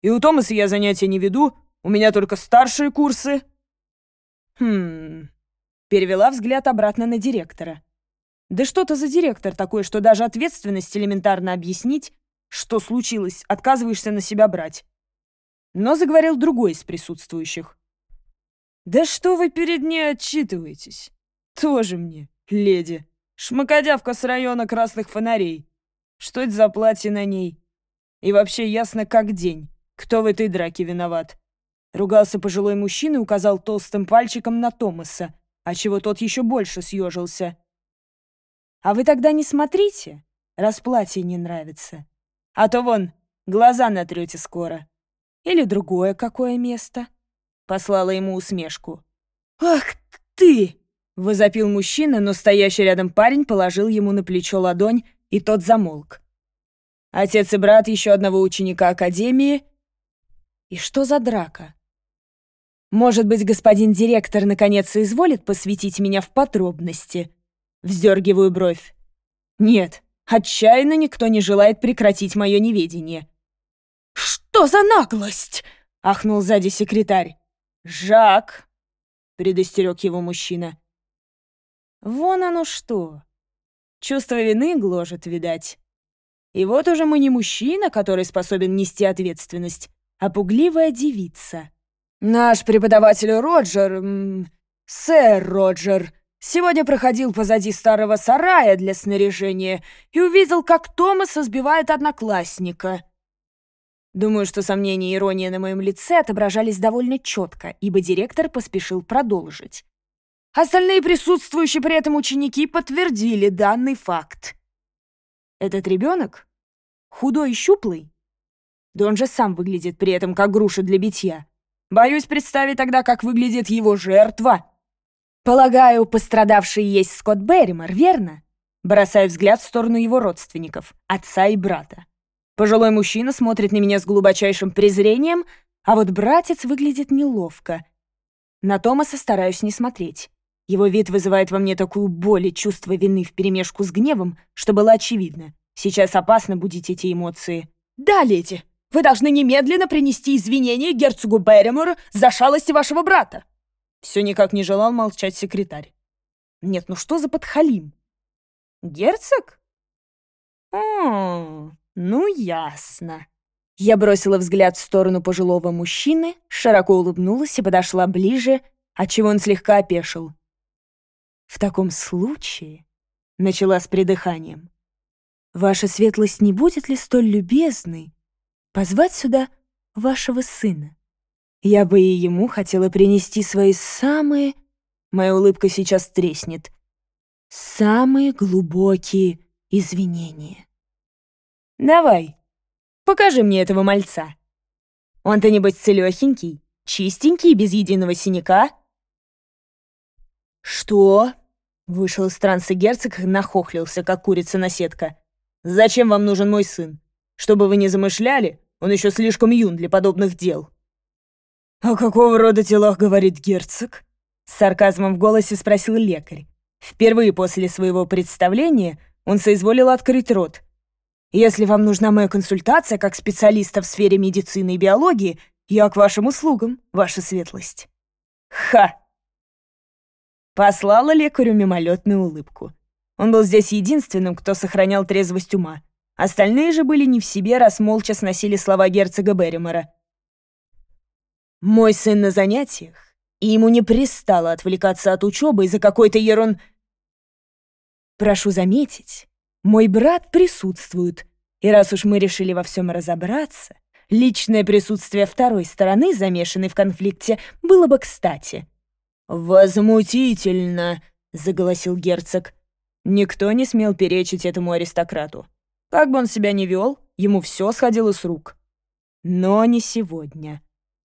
И у Томаса я занятия не веду, у меня только старшие курсы». «Хм...» Перевела взгляд обратно на директора. Да что ты за директор такой, что даже ответственность элементарно объяснить, что случилось, отказываешься на себя брать. Но заговорил другой из присутствующих. «Да что вы перед ней отчитываетесь? Тоже мне, леди. Шмакодявка с района красных фонарей. Что это за платье на ней? И вообще ясно как день, кто в этой драке виноват». Ругался пожилой мужчина и указал толстым пальчиком на Томаса, а отчего тот еще больше съежился. «А вы тогда не смотрите, раз платье не нравится. А то вон, глаза натрете скоро. Или другое какое место?» Послала ему усмешку. «Ах ты!» — возопил мужчина, но стоящий рядом парень положил ему на плечо ладонь, и тот замолк. Отец и брат еще одного ученика Академии. И что за драка? Может быть, господин директор наконец изволит посвятить меня в подробности? Вздергиваю бровь. Нет, отчаянно никто не желает прекратить мое неведение. «Что за наглость?» — ахнул сзади секретарь. «Жак!» — предостерег его мужчина. «Вон оно что! Чувство вины гложет, видать. И вот уже мы не мужчина, который способен нести ответственность, а пугливая девица». Наш преподаватель Роджер, сэр Роджер, сегодня проходил позади старого сарая для снаряжения и увидел, как Томас избивает одноклассника. Думаю, что сомнения и ирония на моем лице отображались довольно четко, ибо директор поспешил продолжить. Остальные присутствующие при этом ученики подтвердили данный факт. Этот ребенок? Худой и щуплый? Да он же сам выглядит при этом как груша для битья. Боюсь представить тогда, как выглядит его жертва. Полагаю, пострадавший есть Скотт Берримор, верно? Бросаю взгляд в сторону его родственников, отца и брата. Пожилой мужчина смотрит на меня с глубочайшим презрением, а вот братец выглядит неловко. На Томаса стараюсь не смотреть. Его вид вызывает во мне такую боль и чувство вины вперемешку с гневом, что было очевидно. Сейчас опасно будить эти эмоции. «Да, Лети!» Вы должны немедленно принести извинения герцогу Берримору за шалости вашего брата!» Все никак не желал молчать секретарь. «Нет, ну что за подхалим?» «Герцог?» «О, ну ясно». Я бросила взгляд в сторону пожилого мужчины, широко улыбнулась и подошла ближе, отчего он слегка опешил. «В таком случае...» — начала с придыханием. «Ваша светлость не будет ли столь любезной позвать сюда вашего сына. Я бы и ему хотела принести свои самые... Моя улыбка сейчас треснет. Самые глубокие извинения. Давай, покажи мне этого мальца. Он-то, небось, целёхенький, чистенький, без единого синяка. Что? Вышел из транса герцог и нахохлился, как курица на сетка. «Зачем вам нужен мой сын? Что бы вы ни замышляли, он еще слишком юн для подобных дел». «О какого рода телах говорит герцог?» С сарказмом в голосе спросил лекарь. Впервые после своего представления он соизволил открыть рот. «Если вам нужна моя консультация как специалиста в сфере медицины и биологии, я к вашим услугам, ваша светлость». «Ха!» Послала лекарю мимолетную улыбку. Он был здесь единственным, кто сохранял трезвость ума. Остальные же были не в себе, раз молча сносили слова герцога Берримора. «Мой сын на занятиях, и ему не пристало отвлекаться от учебы из-за какой-то ерун...» «Прошу заметить, мой брат присутствует, и раз уж мы решили во всем разобраться, личное присутствие второй стороны, замешанной в конфликте, было бы кстати». «Возмутительно!» — заголосил герцог. Никто не смел перечить этому аристократу. Как бы он себя ни вел, ему все сходило с рук. Но не сегодня.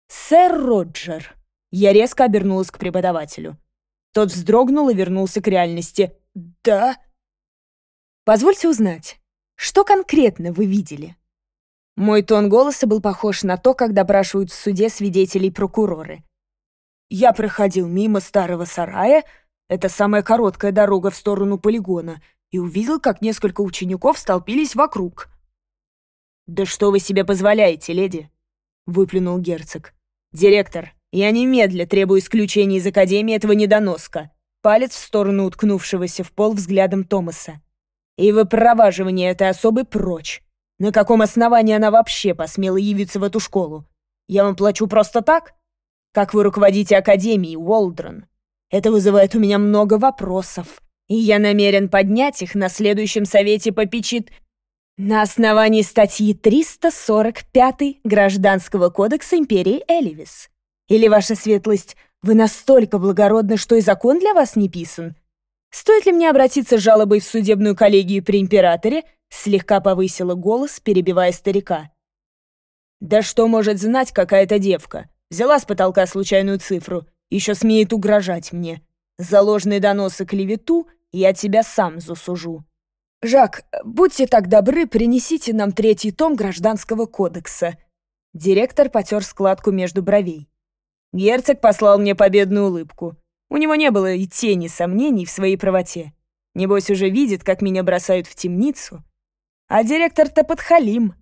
«Сэр Роджер!» Я резко обернулась к преподавателю. Тот вздрогнул и вернулся к реальности. «Да?» «Позвольте узнать, что конкретно вы видели?» Мой тон голоса был похож на то, как допрашивают в суде свидетелей прокуроры. Я проходил мимо старого сарая, это самая короткая дорога в сторону полигона — и увидел, как несколько учеников столпились вокруг. «Да что вы себе позволяете, леди?» — выплюнул герцог. «Директор, я немедля требую исключения из Академии этого недоноска», палец в сторону уткнувшегося в пол взглядом Томаса. «И выпроваживание этой особы прочь. На каком основании она вообще посмела явиться в эту школу? Я вам плачу просто так? Как вы руководите Академией, Уолдрон? Это вызывает у меня много вопросов и я намерен поднять их на следующем совете попечит на основании статьи 345 Гражданского кодекса империи Элевис. Или, ваша светлость, вы настолько благородны, что и закон для вас не писан? Стоит ли мне обратиться с жалобой в судебную коллегию при императоре? Слегка повысила голос, перебивая старика. Да что может знать какая-то девка? Взяла с потолка случайную цифру, еще смеет угрожать мне. За ложные доносы клевету я тебя сам засужу». «Жак, будьте так добры, принесите нам третий том Гражданского кодекса». Директор потер складку между бровей. Герцог послал мне победную улыбку. У него не было и тени сомнений в своей правоте. Небось уже видит, как меня бросают в темницу. А директор-то подхалим.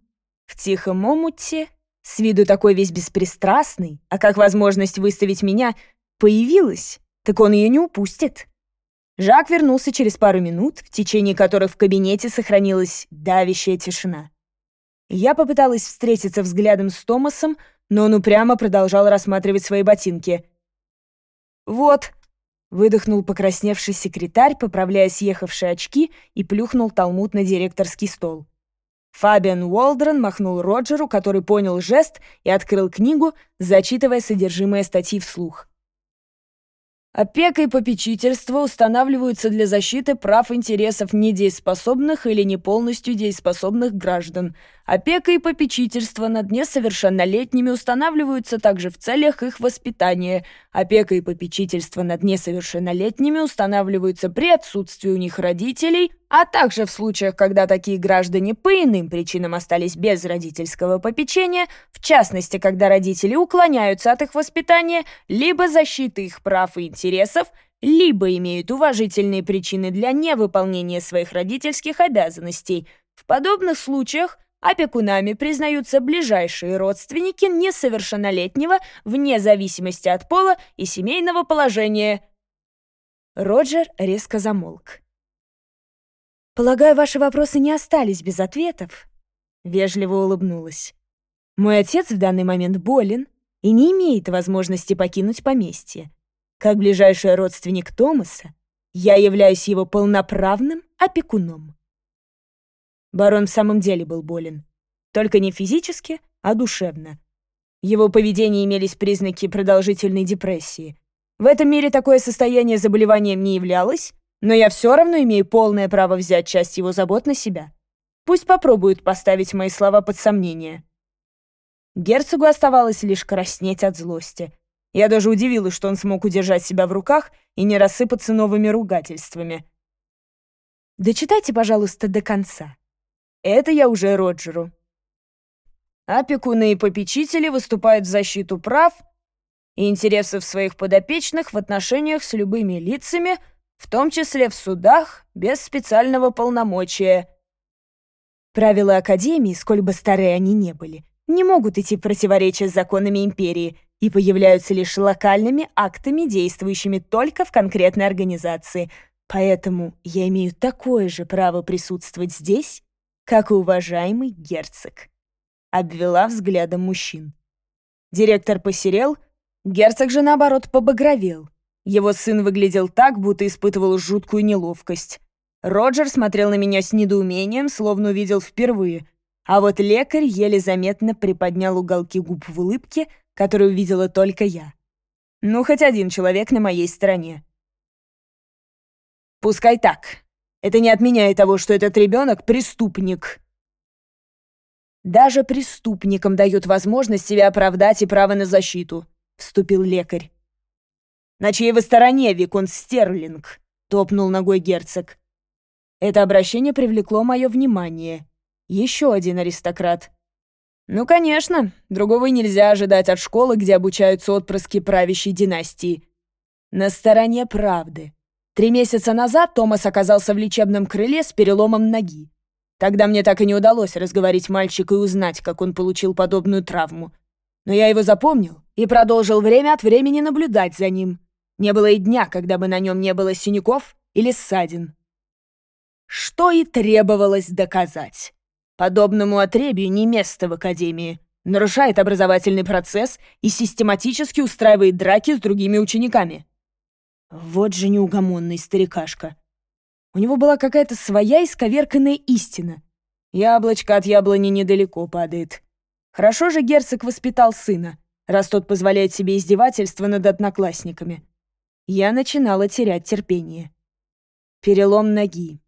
В тихом омуте, с виду такой весь беспристрастный, а как возможность выставить меня появилась, так он ее не упустит. Жак вернулся через пару минут, в течение которых в кабинете сохранилась давящая тишина. Я попыталась встретиться взглядом с Томасом, но он упрямо продолжал рассматривать свои ботинки. «Вот», — выдохнул покрасневший секретарь, поправляя съехавшие очки, и плюхнул талмуд на директорский стол. Фабиан Уолдрон махнул Роджеру, который понял жест и открыл книгу, зачитывая содержимое статьи вслух. Опека и попечительство устанавливаются для защиты прав и интересов недееспособных или не полностью дееспособных граждан, Опека и попечительство над несовершеннолетними устанавливаются также в целях их воспитания. Опека и попечительство над несовершеннолетними устанавливаются при отсутствии у них родителей, а также в случаях, когда такие граждане по иным причинам остались без родительского попечения, в частности, когда родители уклоняются от их воспитания, либо защиты их прав и интересов, либо имеют уважительные причины для невыполнения своих родительских обязанностей. В подобных случаях Опекунами признаются ближайшие родственники несовершеннолетнего, вне зависимости от пола и семейного положения. Роджер резко замолк. «Полагаю, ваши вопросы не остались без ответов?» Вежливо улыбнулась. «Мой отец в данный момент болен и не имеет возможности покинуть поместье. Как ближайший родственник Томаса, я являюсь его полноправным опекуном». Барон в самом деле был болен. Только не физически, а душевно. В его поведении имелись признаки продолжительной депрессии. В этом мире такое состояние заболеванием не являлось, но я все равно имею полное право взять часть его забот на себя. Пусть попробуют поставить мои слова под сомнение. Герцогу оставалось лишь краснеть от злости. Я даже удивилась, что он смог удержать себя в руках и не рассыпаться новыми ругательствами. «Дочитайте, пожалуйста, до конца», это я уже Роджеру. А Опекуны и попечители выступают в защиту прав и интересов своих подопечных в отношениях с любыми лицами, в том числе в судах, без специального полномочия. Правила Академии, сколь бы старые они не были, не могут идти в противоречие с законами Империи и появляются лишь локальными актами, действующими только в конкретной организации. Поэтому я имею такое же право присутствовать здесь, как и уважаемый герцог. Обвела взглядом мужчин. Директор посерел, герцог же, наоборот, побагровел. Его сын выглядел так, будто испытывал жуткую неловкость. Роджер смотрел на меня с недоумением, словно увидел впервые. А вот лекарь еле заметно приподнял уголки губ в улыбке, которую видела только я. Ну, хоть один человек на моей стороне. «Пускай так», это не отменяет того, что этот ребенок — преступник. «Даже преступникам дают возможность себя оправдать и право на защиту», — вступил лекарь. «На чьей вы стороне, Викон Стерлинг?» — топнул ногой герцог. Это обращение привлекло мое внимание. Еще один аристократ. «Ну, конечно, другого нельзя ожидать от школы, где обучаются отпрыски правящей династии. На стороне правды. Три месяца назад Томас оказался в лечебном крыле с переломом ноги. Тогда мне так и не удалось разговорить мальчика и узнать, как он получил подобную травму. Но я его запомнил и продолжил время от времени наблюдать за ним. Не было и дня, когда бы на нем не было синяков или ссадин. Что и требовалось доказать. Подобному отребию не место в академии. Нарушает образовательный процесс и систематически устраивает драки с другими учениками. Вот же неугомонный старикашка. У него была какая-то своя исковерканная истина. Яблочко от яблони недалеко падает. Хорошо же герцог воспитал сына, раз тот позволяет себе издевательство над одноклассниками. Я начинала терять терпение. Перелом ноги.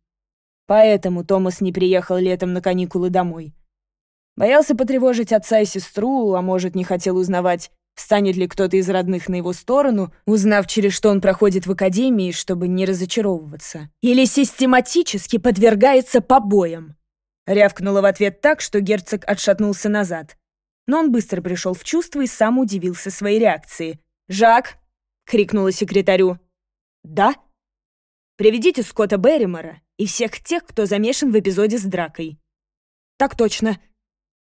Поэтому Томас не приехал летом на каникулы домой. Боялся потревожить отца и сестру, а может, не хотел узнавать, Встанет ли кто-то из родных на его сторону, узнав, через что он проходит в академии, чтобы не разочаровываться? Или систематически подвергается побоям? Рявкнула в ответ так, что герцог отшатнулся назад. Но он быстро пришел в чувство и сам удивился своей реакции. «Жак!» — крикнула секретарю. «Да?» «Приведите Скотта Берримора и всех тех, кто замешан в эпизоде с дракой». «Так точно».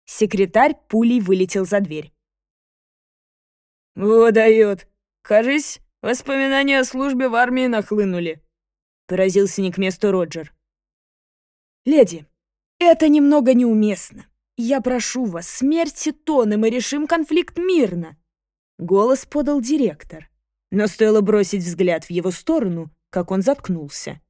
Секретарь пулей вылетел за дверь. «Выдает. Кажись, воспоминания о службе в армии нахлынули», — поразился не к месту Роджер. «Леди, это немного неуместно. Я прошу вас, смерьте тоны мы решим конфликт мирно», — голос подал директор. Но стоило бросить взгляд в его сторону, как он заткнулся.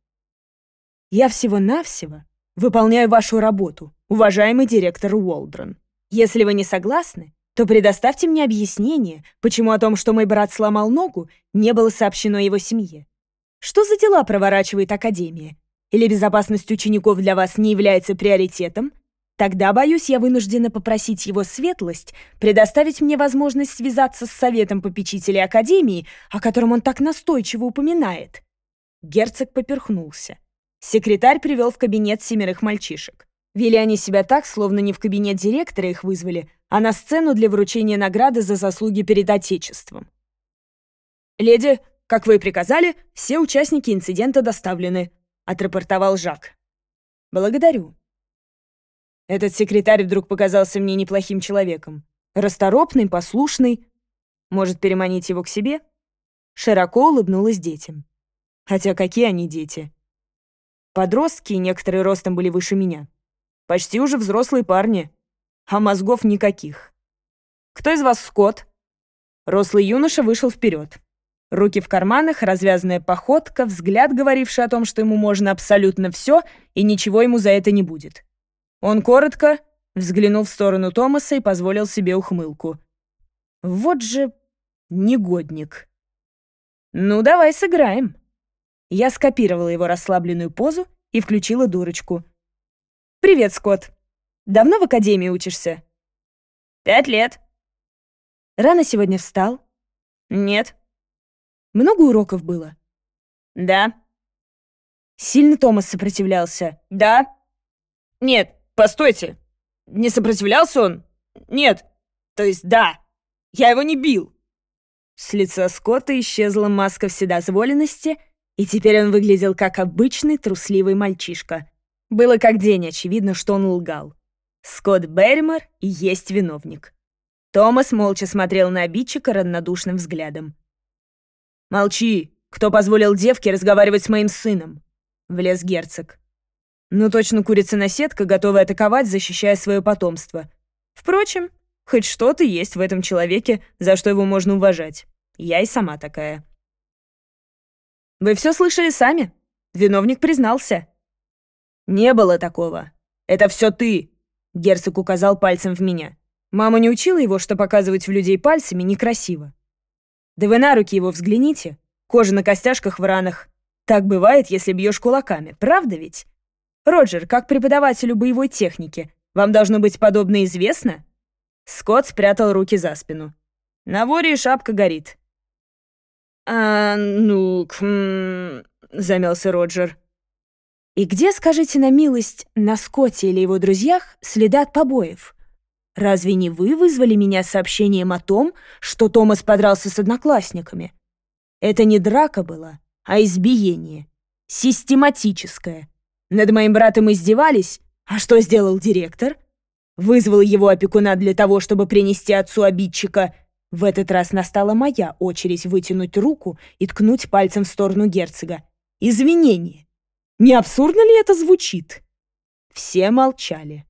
«Я всего-навсего выполняю вашу работу, уважаемый директор Уолдрон. Если вы не согласны, то предоставьте мне объяснение, почему о том, что мой брат сломал ногу, не было сообщено его семье. Что за дела проворачивает Академия? Или безопасность учеников для вас не является приоритетом? Тогда, боюсь, я вынуждена попросить его светлость предоставить мне возможность связаться с советом попечителей Академии, о котором он так настойчиво упоминает». Герцог поперхнулся. Секретарь привел в кабинет семерых мальчишек. Вели они себя так, словно не в кабинет директора их вызвали, а на сцену для вручения награды за заслуги перед Отечеством. «Леди, как вы и приказали, все участники инцидента доставлены», — отрапортовал Жак. «Благодарю». Этот секретарь вдруг показался мне неплохим человеком. Расторопный, послушный. Может, переманить его к себе? Широко улыбнулась детям. Хотя какие они дети? Подростки, некоторые ростом были выше меня. Почти уже взрослые парни. А мозгов никаких. «Кто из вас Скотт?» Рослый юноша вышел вперед. Руки в карманах, развязанная походка, взгляд, говоривший о том, что ему можно абсолютно все, и ничего ему за это не будет. Он коротко взглянул в сторону Томаса и позволил себе ухмылку. «Вот же негодник». «Ну, давай сыграем». Я скопировала его расслабленную позу и включила дурочку — «Привет, Скотт. Давно в академии учишься?» «Пять лет». «Рано сегодня встал?» «Нет». «Много уроков было?» «Да». «Сильно Томас сопротивлялся?» «Да». «Нет, постойте. Не сопротивлялся он? Нет. То есть да. Я его не бил». С лица Скотта исчезла маска вседозволенности, и теперь он выглядел как обычный трусливый мальчишка — было как день очевидно, что он лгал. Скотт Берримор и есть виновник. Томас молча смотрел на обидчика равнодушным взглядом. «Молчи! Кто позволил девке разговаривать с моим сыном?» Влез герцог. «Ну точно курица-наседка, готовая атаковать, защищая свое потомство. Впрочем, хоть что-то есть в этом человеке, за что его можно уважать. Я и сама такая». «Вы все слышали сами?» Виновник признался. «Не было такого. Это все ты!» Герцог указал пальцем в меня. Мама не учила его, что показывать в людей пальцами некрасиво. «Да вы на руки его взгляните. Кожа на костяшках в ранах. Так бывает, если бьешь кулаками, правда ведь? Роджер, как преподавателю боевой техники, вам должно быть подобное известно?» Скотт спрятал руки за спину. «На воре и шапка горит». «А, ну, кхм...» — замялся Роджер. И где, скажите на милость, на Скотте или его друзьях следа от побоев? Разве не вы вызвали меня сообщением о том, что Томас подрался с одноклассниками? Это не драка была, а избиение. Систематическое. Над моим братом издевались, а что сделал директор? Вызвал его опекуна для того, чтобы принести отцу обидчика. В этот раз настала моя очередь вытянуть руку и ткнуть пальцем в сторону герцога. Извинение. Не абсурдно ли это звучит? Все молчали.